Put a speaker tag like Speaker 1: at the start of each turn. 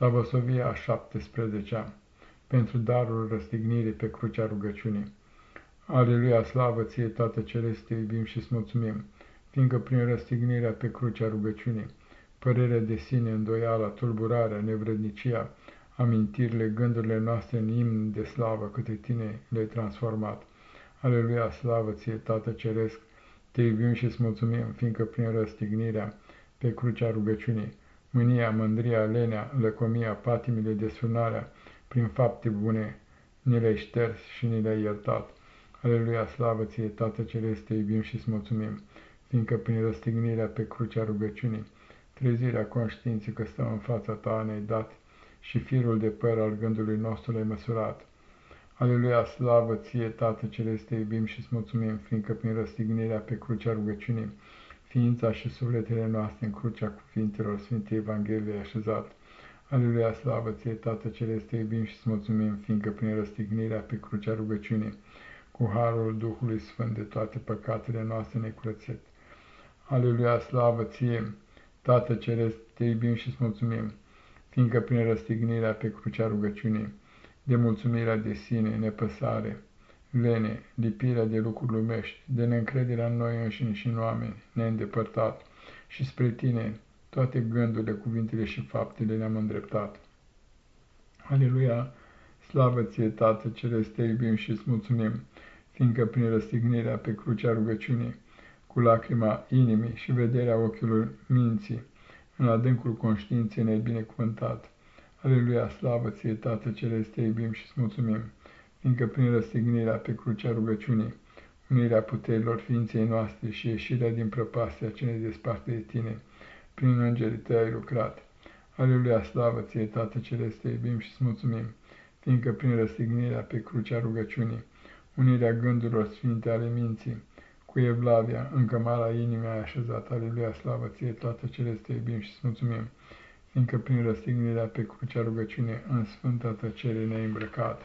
Speaker 1: Slavosovia a 17-a, pentru darul răstignirii pe crucea rugăciunii. Aleluia, slavă ție, Tată Celeste, te iubim și îți mulțumim, fiindcă prin răstignirea pe crucea rugăciunii, părerea de sine, îndoiala, tulburarea, nevrădnicia, amintirile, gândurile noastre în imn de slavă către tine le-ai transformat. Aleluia, slavă ție, Tată Ceresc, te iubim și îți mulțumim, fiindcă prin răstignirea pe crucea rugăciunii, mânia, mândria, lenea, lăcomia, patimile, desfrânarea, prin fapte bune, ni le-ai șters și ni le-ai iertat. Aleluia, slavă ție, Tată Celeste, te iubim și îți mulțumim, fiindcă prin răstignirea pe crucea rugăciunii, trezirea conștiinței că stăm în fața ta ne-ai dat și firul de păr al gândului nostru l-ai măsurat. Aleluia, slavă ție, Tată Celeste, te iubim și îți mulțumim, fiindcă prin răstignirea pe crucea rugăciunii, ființa și sufletele noastre în crucea cuvintelor Sfintei Evangheliei așezat. Aleluia, slavă ție, Tată Celeste, te iubim și îți mulțumim, fiindcă prin răstignirea pe crucea rugăciunii, cu harul Duhului Sfânt de toate păcatele noastre necurățit. Aleluia, slavă ție, Tată Celeste, te iubim și îți mulțumim, fiindcă prin răstignirea pe crucea rugăciunii, de mulțumirea de sine, nepăsare, lene, lipirea de lucruri lumești, de neîncrederea în noi înșine și în oameni, neîndepărtat, și spre tine toate gândurile, cuvintele și faptele le-am îndreptat. Aleluia! Slavă ție, Tată Celeste, te iubim și îți mulțumim, fiindcă prin răstignirea pe crucea rugăciunii, cu lacrima inimii și vederea ochiului minții, în adâncul conștiinței ne-ai binecuvântat. Aleluia, slavă ție, Tată Celeste, te iubim și îți mulțumim, fiindcă prin răstignirea pe crucea rugăciunii, unirea puterilor ființei noastre și ieșirea din prăpastia ce ne desparte de tine, prin îngerii tăi ai lucrat. Aleluia, slavă ție, Tată Celeste, iubim și îți mulțumim, fiindcă prin răstignirea pe crucea rugăciunii, unirea gândurilor sfinte ale minții, cu evlavia, în cămara inimii ai așezat. Aleluia, slavă ție, Tată Celeste, iubim și îți mulțumim, fiindcă prin răstignirea pe crucea rugăciunii în sfânta tăcere ne-ai îmbrăcat.